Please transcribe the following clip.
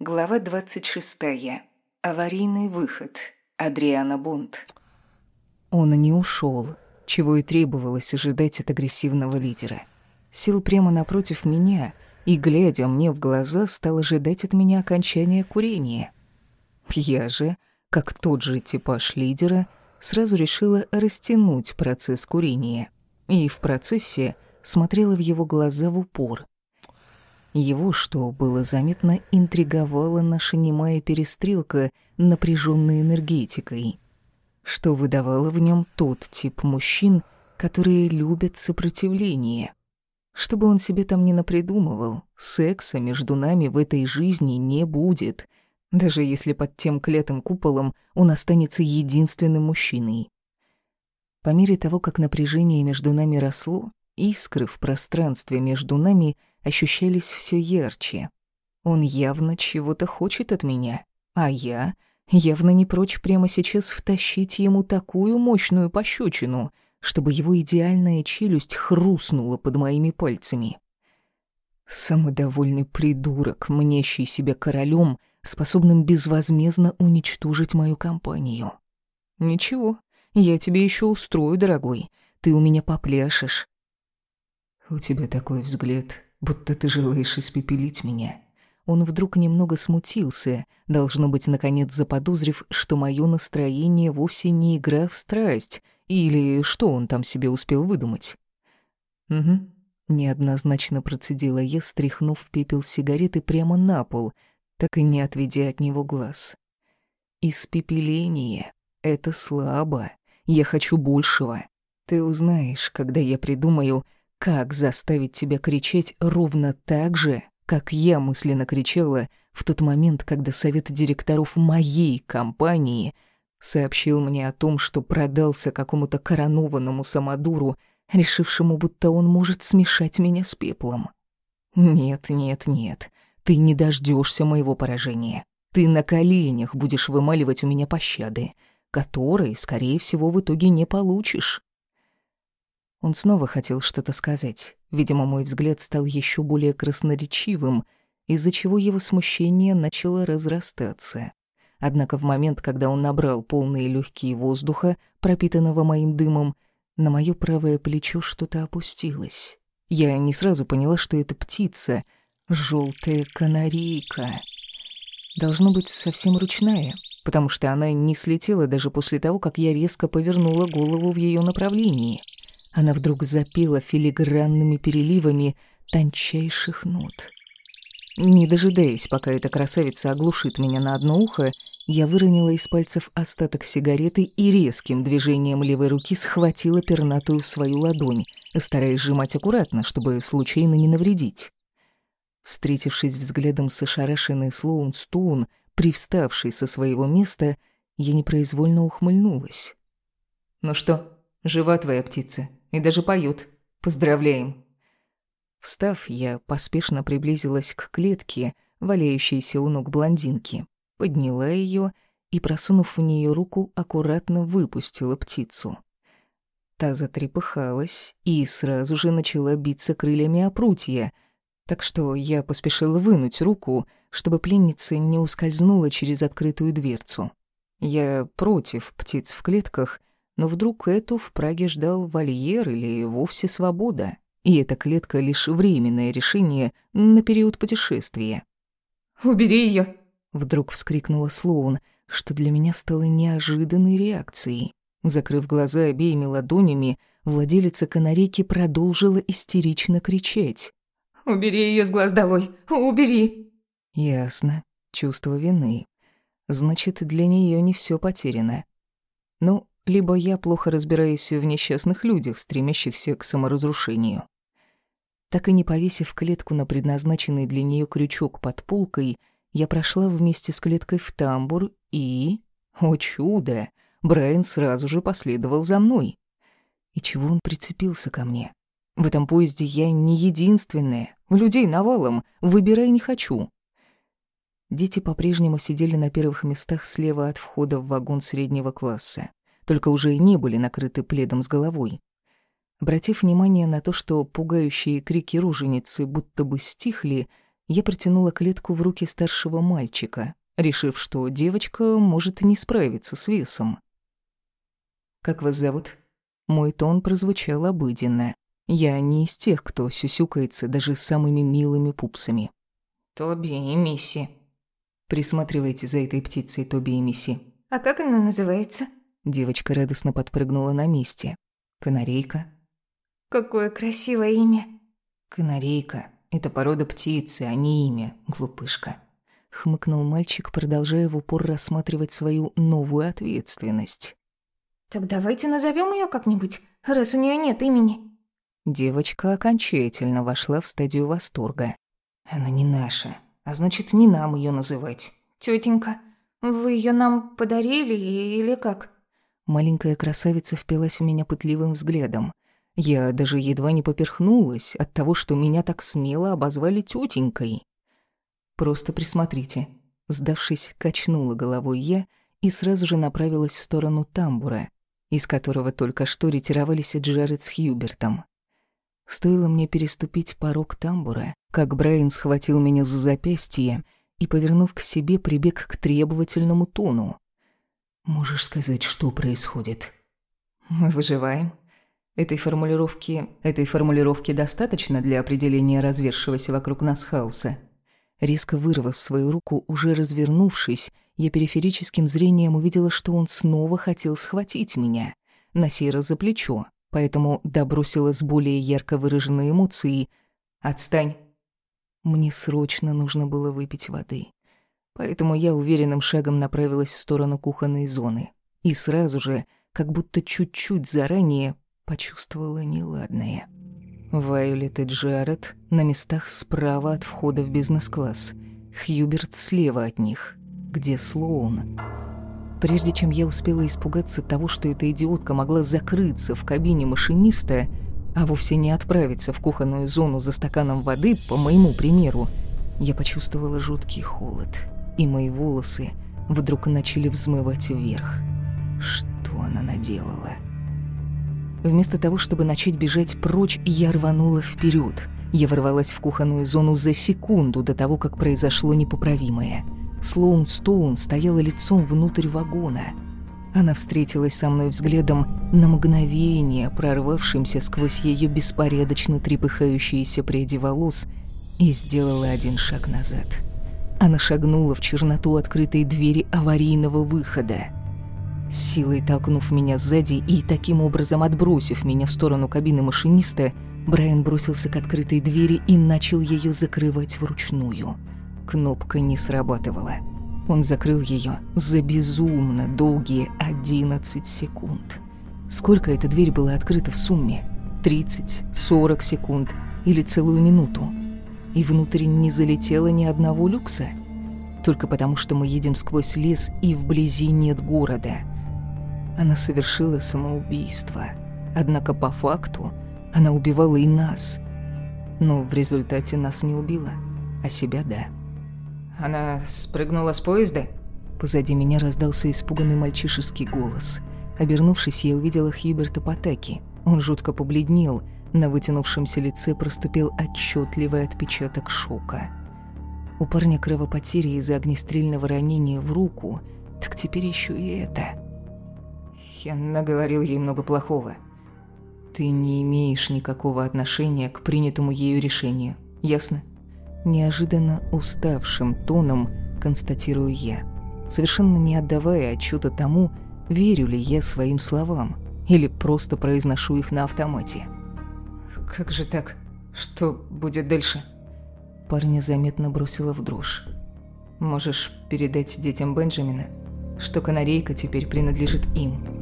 Глава 26. Аварийный выход. Адриана Бунт. Он не ушел, чего и требовалось ожидать от агрессивного лидера. Сел прямо напротив меня и, глядя мне в глаза, стал ожидать от меня окончания курения. Я же, как тот же типаж лидера, сразу решила растянуть процесс курения. И в процессе смотрела в его глаза в упор — его, что было заметно, интриговала наша немая перестрелка, напряженной энергетикой, что выдавало в нем тот тип мужчин, которые любят сопротивление. Чтобы он себе там не напридумывал, секса между нами в этой жизни не будет, даже если под тем клятым куполом он останется единственным мужчиной. По мере того, как напряжение между нами росло, искры в пространстве между нами — ощущались все ярче. Он явно чего-то хочет от меня, а я явно не прочь прямо сейчас втащить ему такую мощную пощечину, чтобы его идеальная челюсть хрустнула под моими пальцами. Самодовольный придурок, мнящий себя королем, способным безвозмездно уничтожить мою компанию. Ничего, я тебе еще устрою, дорогой. Ты у меня попляшешь. У тебя такой взгляд, будто ты желаешь испепелить меня». Он вдруг немного смутился, должно быть, наконец заподозрив, что мое настроение вовсе не игра в страсть, или что он там себе успел выдумать. «Угу», — неоднозначно процедила я, стряхнув пепел сигареты прямо на пол, так и не отведя от него глаз. «Испепеление — это слабо. Я хочу большего. Ты узнаешь, когда я придумаю, как заставить тебя кричать ровно так же, как я мысленно кричала в тот момент, когда совет директоров моей компании сообщил мне о том, что продался какому-то коронованному самодуру, решившему, будто он может смешать меня с пеплом. Нет, нет, нет, ты не дождешься моего поражения. Ты на коленях будешь вымаливать у меня пощады, которые, скорее всего, в итоге не получишь. Он снова хотел что-то сказать. Видимо, мой взгляд стал еще более красноречивым, из-за чего его смущение начало разрастаться. Однако в момент, когда он набрал полные легкие воздуха, пропитанного моим дымом, на мое правое плечо что-то опустилось. Я не сразу поняла, что это птица, желтая канарейка. Должно быть совсем ручная, потому что она не слетела даже после того, как я резко повернула голову в ее направлении — она вдруг запела филигранными переливами тончайших нот. Не дожидаясь, пока эта красавица оглушит меня на одно ухо, я выронила из пальцев остаток сигареты и резким движением левой руки схватила пернатую в свою ладонь, стараясь сжимать аккуратно, чтобы случайно не навредить. Встретившись взглядом с ошарашенной Слоун Стоун, привставшей со своего места, я непроизвольно ухмыльнулась. «Ну что, жива твоя птица?» И даже поют. Поздравляем!» Встав, я поспешно приблизилась к клетке, валяющейся у ног блондинки, подняла ее и, просунув в нее руку, аккуратно выпустила птицу. Та затрепыхалась и сразу же начала биться крыльями о прутья, так что я поспешила вынуть руку, чтобы пленница не ускользнула через открытую дверцу. Я против птиц в клетках но вдруг эту в Праге ждал вольер или вовсе свобода, и эта клетка лишь временное решение на период путешествия. «Убери ее! вдруг вскрикнула Слоун, что для меня стало неожиданной реакцией. Закрыв глаза обеими ладонями, владелица канарейки продолжила истерично кричать. «Убери ее с глаз долой! Убери!» Ясно. Чувство вины. Значит, для нее не все потеряно. Ну, либо я плохо разбираюсь в несчастных людях, стремящихся к саморазрушению. Так и не повесив клетку на предназначенный для нее крючок под полкой, я прошла вместе с клеткой в тамбур и... О чудо! Брайан сразу же последовал за мной. И чего он прицепился ко мне? В этом поезде я не единственная. Людей навалом. Выбирай не хочу. Дети по-прежнему сидели на первых местах слева от входа в вагон среднего класса только уже не были накрыты пледом с головой. Обратив внимание на то, что пугающие крики руженицы будто бы стихли, Я протянула клетку в руки старшего мальчика, решив, что девочка может не справиться с весом. «Как вас зовут?» Мой тон прозвучал обыденно. Я не из тех, кто сюсюкается даже с самыми милыми пупсами. Тоби и Мисси. Присматривайте за этой птицей, Тоби и Мисси. А как она называется? Девочка радостно подпрыгнула на месте. Канарейка. Какое красивое имя. Канарейка. Это порода птицы, а не имя, глупышка. Хмыкнул мальчик, продолжая в упор рассматривать свою новую ответственность. Так давайте назовем ее как-нибудь, раз у нее нет имени. Девочка окончательно вошла в стадию восторга. Она не наша, а значит, не нам ее называть. Тетенька, вы ее нам подарили или как? Маленькая красавица впилась в меня пытливым взглядом. Я даже едва не поперхнулась от того, что меня так смело обозвали тетенькой. Просто присмотрите. Сдавшись, качнула головой я и сразу же направилась в сторону тамбура, из которого только что ретировались Джаред с Хьюбертом. Стоило мне переступить порог тамбура, как Брайан схватил меня за запястье и, повернув к себе, прибег к требовательному тону. «Можешь сказать, что происходит?» «Мы выживаем. Этой формулировки... Этой формулировки достаточно для определения развершегося вокруг нас хаоса?» Резко вырвав свою руку, уже развернувшись, я периферическим зрением увидела, что он снова хотел схватить меня, на сей раз за плечо, поэтому добросила с более ярко выраженной эмоцией «Отстань!». Мне срочно нужно было выпить воды, поэтому я уверенным шагом направилась в сторону кухонной зоны и сразу же, как будто чуть-чуть заранее, почувствовала неладное. Вайолет и Джаред на местах справа от входа в бизнес-класс, Хьюберт слева от них, где Слоун — Прежде чем я успела испугаться того, что эта идиотка могла закрыться в кабине машиниста, а вовсе не отправиться в кухонную зону за стаканом воды, по моему примеру, я почувствовала жуткий холод, и мои волосы вдруг начали взмывать вверх. Что она наделала? Вместо того, чтобы начать бежать прочь, я рванула вперед. Я ворвалась в кухонную зону за секунду до того, как произошло непоправимое — Слоун Стоун стояла лицом внутрь вагона. Она встретилась со мной взглядом на мгновение, прорвавшимся сквозь ее беспорядочно трепыхающиеся пряди волос, и сделала один шаг назад. Она шагнула в черноту открытой двери аварийного выхода. С силой толкнув меня сзади и таким образом отбросив меня в сторону кабины машиниста, Брайан бросился к открытой двери и начал ее закрывать вручную – Кнопка не срабатывала. Он закрыл ее за безумно долгие 11 секунд. Сколько эта дверь была открыта в сумме? 30, 40 секунд или целую минуту? И внутрь не залетело ни одного люкса? Только потому, что мы едем сквозь лес и вблизи нет города. Она совершила самоубийство. Однако по факту она убивала и нас. Но в результате нас не убила, а себя – да. Она спрыгнула с поезда? Позади меня раздался испуганный мальчишеский голос. Обернувшись, я увидела Хьюберта Патаки. Он жутко побледнел, на вытянувшемся лице проступил отчетливый отпечаток шока. У парня кровопотери из-за огнестрельного ранения в руку, так теперь еще и это. Я наговорил ей много плохого. Ты не имеешь никакого отношения к принятому ею решению, ясно? Неожиданно уставшим тоном констатирую я, совершенно не отдавая отчета тому, верю ли я своим словам или просто произношу их на автомате. «Как же так? Что будет дальше?» Парня заметно бросила в дрожь. «Можешь передать детям Бенджамина, что канарейка теперь принадлежит им,